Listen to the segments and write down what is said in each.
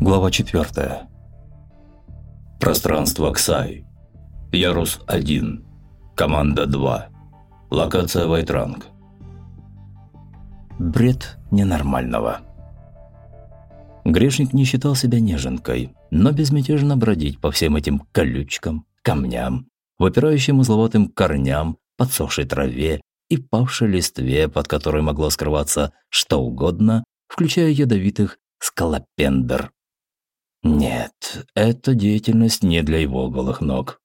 Глава 4. Пространство Ксай. Ярус 1. Команда 2. Локация Вайтранг. Бред ненормального. Грешник не считал себя неженкой, но безмятежно бродить по всем этим колючкам, камням, выпирающим узловатым корням, подсохшей траве и павшей листве, под которой могло скрываться что угодно, включая ядовитых скалопендр. Нет, эта деятельность не для его голых ног.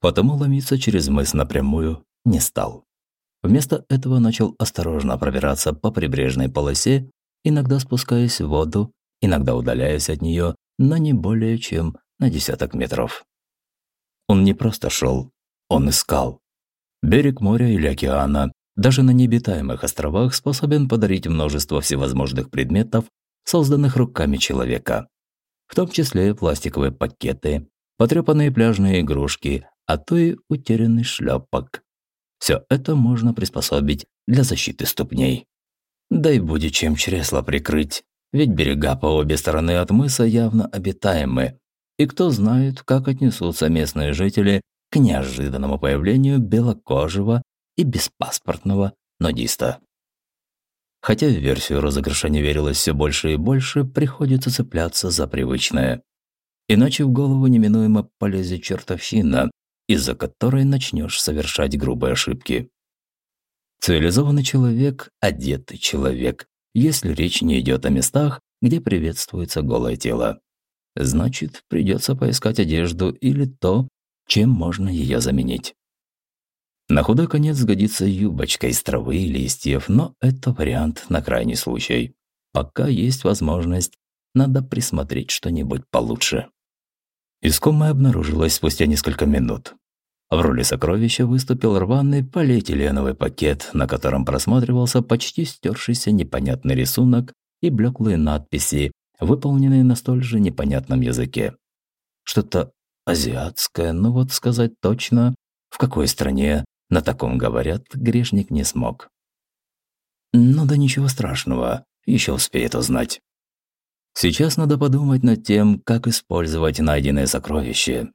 Потому ломиться через мыс напрямую не стал. Вместо этого начал осторожно пробираться по прибрежной полосе, иногда спускаясь в воду, иногда удаляясь от нее на не более чем на десяток метров. Он не просто шел, он искал. Берег моря или океана, даже на необитаемых островах способен подарить множество всевозможных предметов, созданных руками человека в том числе пластиковые пакеты, потрепанные пляжные игрушки, а то и утерянный шлепок. Все это можно приспособить для защиты ступней. Да и будет чем чресло прикрыть, ведь берега по обе стороны от мыса явно обитаемы, и кто знает, как отнесутся местные жители к неожиданному появлению белокожего и беспаспортного нудиста. Хотя в версию розыгрыша не верилось все больше и больше, приходится цепляться за привычное. Иначе в голову неминуемо полезет чертовщина, из-за которой начнешь совершать грубые ошибки. Цивилизованный человек – одетый человек, если речь не идет о местах, где приветствуется голое тело. Значит, придется поискать одежду или то, чем можно ее заменить. На худой конец сгодится юбочка из травы и листьев, но это вариант на крайний случай. Пока есть возможность, надо присмотреть что-нибудь получше. Искомая обнаружилась спустя несколько минут. В роли сокровища выступил рваный полиэтиленовый пакет, на котором просматривался почти стершийся непонятный рисунок и блеклые надписи, выполненные на столь же непонятном языке. Что-то азиатское, но вот сказать точно, в какой стране на таком, говорят, грешник не смог. Ну да ничего страшного, еще успеет узнать. Сейчас надо подумать над тем, как использовать найденное сокровище.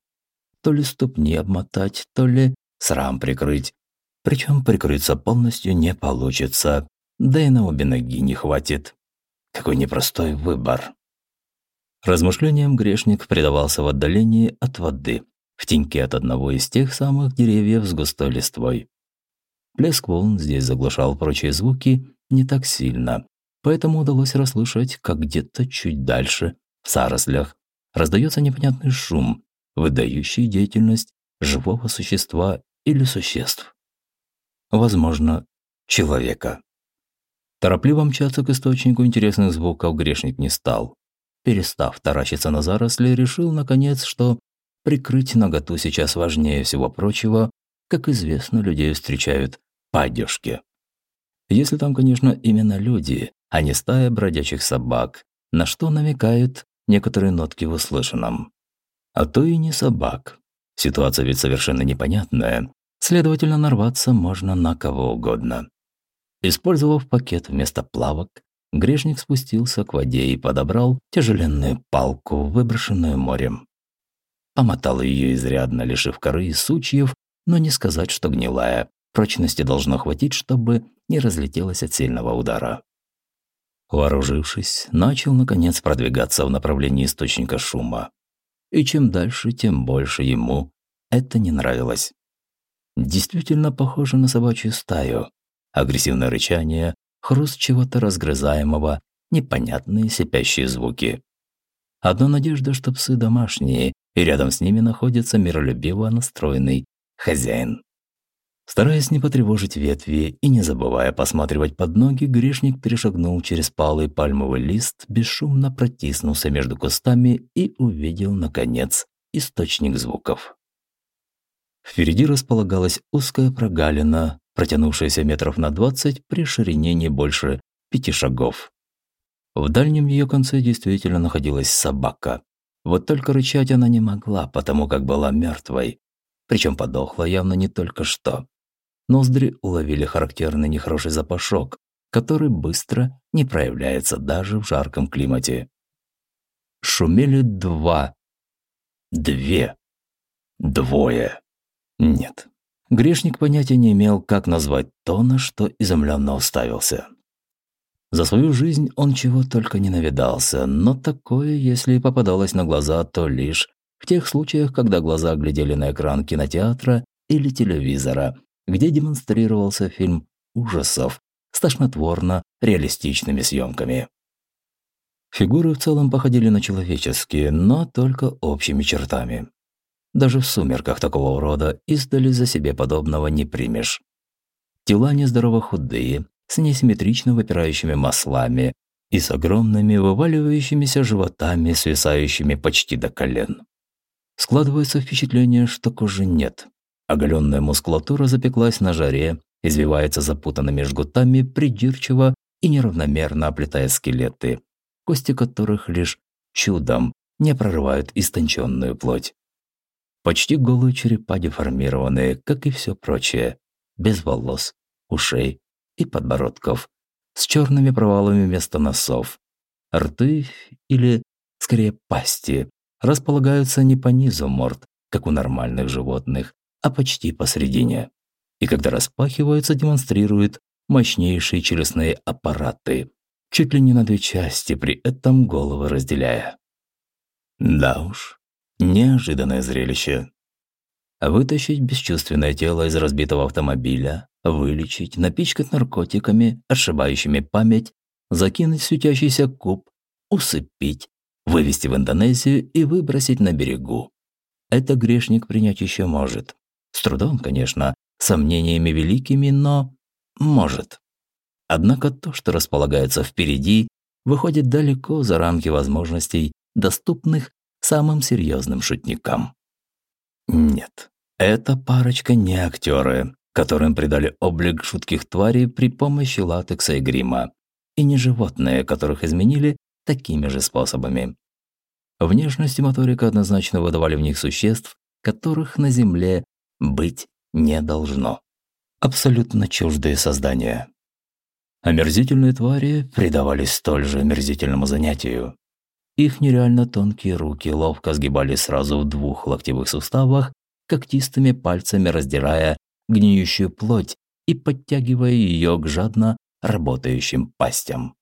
То ли ступни обмотать, то ли срам прикрыть. Причем прикрыться полностью не получится, да и на обе ноги не хватит. Какой непростой выбор. Размышлениям грешник предавался в отдалении от воды в теньке от одного из тех самых деревьев с густой листвой. Плеск волн здесь заглушал прочие звуки не так сильно, поэтому удалось расслышать, как где-то чуть дальше, в зарослях, раздается непонятный шум, выдающий деятельность живого существа или существ. Возможно, человека. Торопливо мчаться к источнику интересных звуков грешник не стал. Перестав таращиться на заросли, решил, наконец, что Прикрыть наготу сейчас важнее всего прочего, как известно, людей встречают по одежке. Если там, конечно, именно люди, а не стая бродячих собак, на что намекают некоторые нотки в услышанном. А то и не собак. Ситуация ведь совершенно непонятная, следовательно, нарваться можно на кого угодно. Использовав пакет вместо плавок, грешник спустился к воде и подобрал тяжеленную палку, выброшенную морем. Помотала ее изрядно, лишив коры и сучьев, но не сказать, что гнилая. Прочности должно хватить, чтобы не разлетелась от сильного удара. Вооружившись, начал, наконец, продвигаться в направлении источника шума. И чем дальше, тем больше ему это не нравилось. Действительно похоже на собачью стаю. Агрессивное рычание, хруст чего-то разгрызаемого, непонятные сипящие звуки. Одна надежда, что псы домашние, и рядом с ними находится миролюбиво настроенный хозяин. Стараясь не потревожить ветви и не забывая посматривать под ноги, грешник перешагнул через палый пальмовый лист, бесшумно протиснулся между кустами и увидел, наконец, источник звуков. Впереди располагалась узкая прогалина, протянувшаяся метров на двадцать при ширине не больше пяти шагов. В дальнем ее конце действительно находилась собака, вот только рычать она не могла, потому как была мертвой. Причем подохла явно не только что. Ноздри уловили характерный нехороший запашок, который быстро не проявляется даже в жарком климате. шумели два. Две. Двое. Нет. Грешник понятия не имел, как назвать то, на что изумленно уставился. За свою жизнь он чего только не навидался, но такое, если попадалось на глаза, то лишь в тех случаях, когда глаза глядели на экран кинотеатра или телевизора, где демонстрировался фильм ужасов с тошнотворно-реалистичными съемками. Фигуры в целом походили на человеческие, но только общими чертами. Даже в сумерках такого урода издали за себе подобного не примешь. Тела нездорово худые, с несимметрично выпирающими маслами и с огромными вываливающимися животами, свисающими почти до колен. Складывается впечатление, что кожи нет. Оголенная мускулатура запеклась на жаре, извивается запутанными жгутами, придирчиво и неравномерно оплетая скелеты, кости которых лишь чудом не прорывают истонченную плоть. Почти голые черепа деформированные, как и все прочее, без волос, ушей и подбородков, с черными провалами вместо носов. Рты, или, скорее, пасти, располагаются не по низу морд, как у нормальных животных, а почти посередине. И когда распахиваются, демонстрируют мощнейшие челюстные аппараты, чуть ли не на две части, при этом головы разделяя. Да уж, неожиданное зрелище. Вытащить бесчувственное тело из разбитого автомобиля, вылечить, напичкать наркотиками, ошибающими память, закинуть в светящийся куб, усыпить, вывести в Индонезию и выбросить на берегу. Это грешник принять еще может. С трудом, конечно, сомнениями великими, но может. Однако то, что располагается впереди, выходит далеко за рамки возможностей, доступных самым серьезным шутникам. Нет, эта парочка не актеры, которым придали облик жутких тварей при помощи латекса и грима, и не животные, которых изменили такими же способами. Внешность и моторика однозначно выдавали в них существ, которых на Земле быть не должно. Абсолютно чуждые создания. Омерзительные твари предавались столь же омерзительному занятию. Их нереально тонкие руки ловко сгибали сразу в двух локтевых суставах, когтистыми пальцами раздирая гниющую плоть и подтягивая ее к жадно работающим пастям.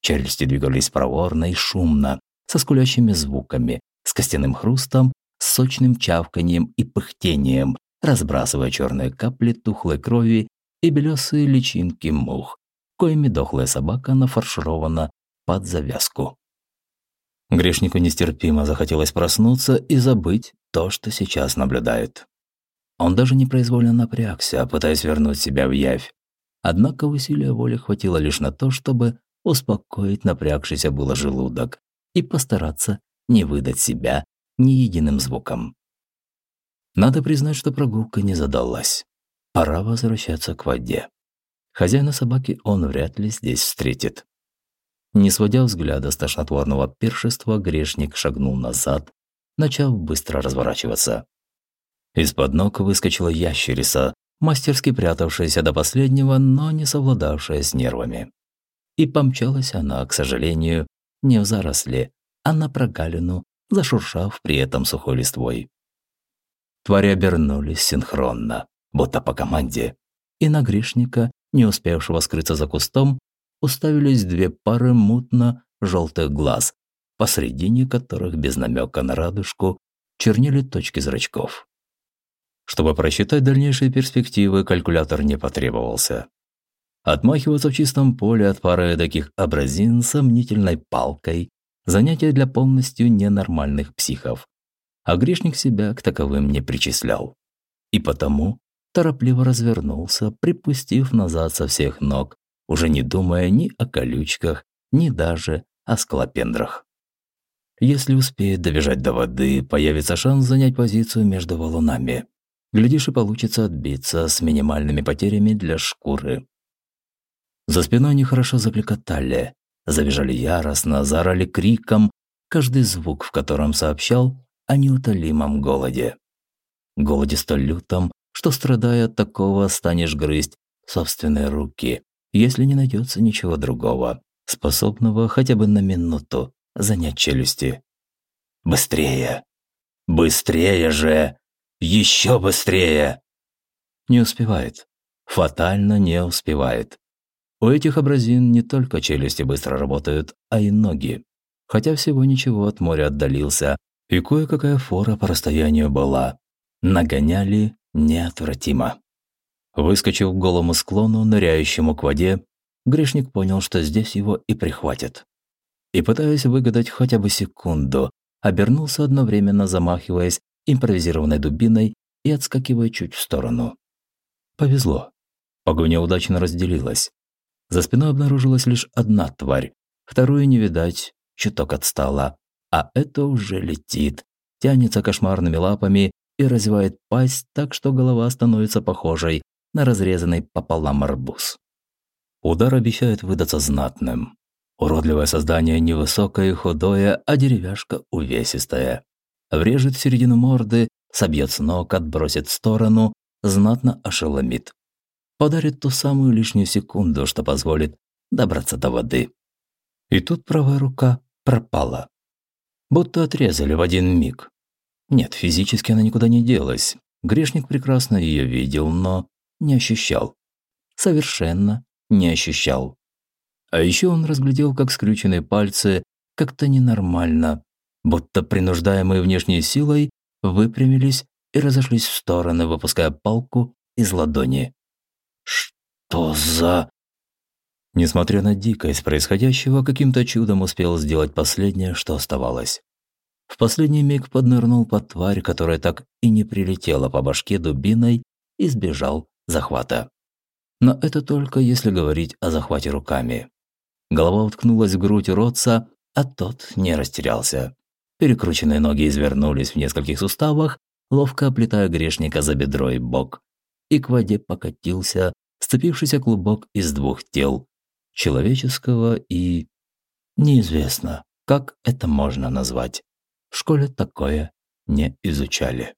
Челюсти двигались проворно и шумно, со скулящими звуками, с костяным хрустом, с сочным чавканием и пыхтением, разбрасывая черные капли тухлой крови и белесые личинки мух, коими дохлая собака нафарширована под завязку. Грешнику нестерпимо захотелось проснуться и забыть то, что сейчас наблюдает. Он даже непроизвольно напрягся, пытаясь вернуть себя в явь. Однако усилия воли хватило лишь на то, чтобы успокоить напрягшийся было желудок и постараться не выдать себя ни единым звуком. Надо признать, что прогулка не задалась. Пора возвращаться к воде. Хозяина собаки он вряд ли здесь встретит. Не сводя взгляда с тошнотворного пиршества, грешник шагнул назад, начав быстро разворачиваться. Из-под ног выскочила ящерица, мастерски прятавшаяся до последнего, но не совладавшая с нервами. И помчалась она, к сожалению, не в заросли, а на прогалину, зашуршав при этом сухой листвой. Твари обернулись синхронно, будто по команде, и на грешника, не успевшего скрыться за кустом, уставились две пары мутно-желтых глаз, посредине которых без намека на радужку чернили точки зрачков. Чтобы просчитать дальнейшие перспективы, калькулятор не потребовался. Отмахиваться в чистом поле от пары таких абразин сомнительной палкой – занятие для полностью ненормальных психов. А грешник себя к таковым не причислял. И потому торопливо развернулся, припустив назад со всех ног, уже не думая ни о колючках, ни даже о склопендрах. Если успеет добежать до воды, появится шанс занять позицию между валунами. Глядишь, и получится отбиться с минимальными потерями для шкуры. За спиной они хорошо закликотали, завизжали яростно, заорали криком, каждый звук в котором сообщал о неутолимом голоде. Голоде столь лютом, что, страдая от такого, станешь грызть собственные руки, если не найдется ничего другого, способного хотя бы на минуту занять челюсти. «Быстрее! Быстрее же! Еще быстрее!» Не успевает. Фатально не успевает. У этих абразин не только челюсти быстро работают, а и ноги. Хотя всего ничего от моря отдалился, и кое-какая фора по расстоянию была. Нагоняли неотвратимо. Выскочив к голому склону, ныряющему к воде, грешник понял, что здесь его и прихватят. И пытаясь выгадать хотя бы секунду, обернулся одновременно, замахиваясь импровизированной дубиной и отскакивая чуть в сторону. Повезло. Погоня удачно разделилась. За спиной обнаружилась лишь одна тварь, вторую не видать, чуток отстала, а это уже летит, тянется кошмарными лапами и развивает пасть так, что голова становится похожей на разрезанный пополам арбуз. Удар обещает выдаться знатным. Уродливое создание невысокое и худое, а деревяшка увесистая. Врежет в середину морды, собьет с ног, отбросит в сторону, знатно ошеломит. Подарит ту самую лишнюю секунду, что позволит добраться до воды. И тут правая рука пропала. Будто отрезали в один миг. Нет, физически она никуда не делась. Грешник прекрасно ее видел, но не ощущал. Совершенно не ощущал. А еще он разглядел, как скрюченные пальцы как-то ненормально, будто принуждаемые внешней силой, выпрямились и разошлись в стороны, выпуская палку из ладони. «Что за...» Несмотря на дикость происходящего, каким-то чудом успел сделать последнее, что оставалось. В последний миг поднырнул под тварь, которая так и не прилетела по башке дубиной и сбежал захвата. Но это только если говорить о захвате руками. Голова уткнулась в грудь уродца, а тот не растерялся. Перекрученные ноги извернулись в нескольких суставах, ловко оплетая грешника за бедро и бок. И к воде покатился сцепившийся клубок из двух тел человеческого и... Неизвестно, как это можно назвать. В школе такое не изучали.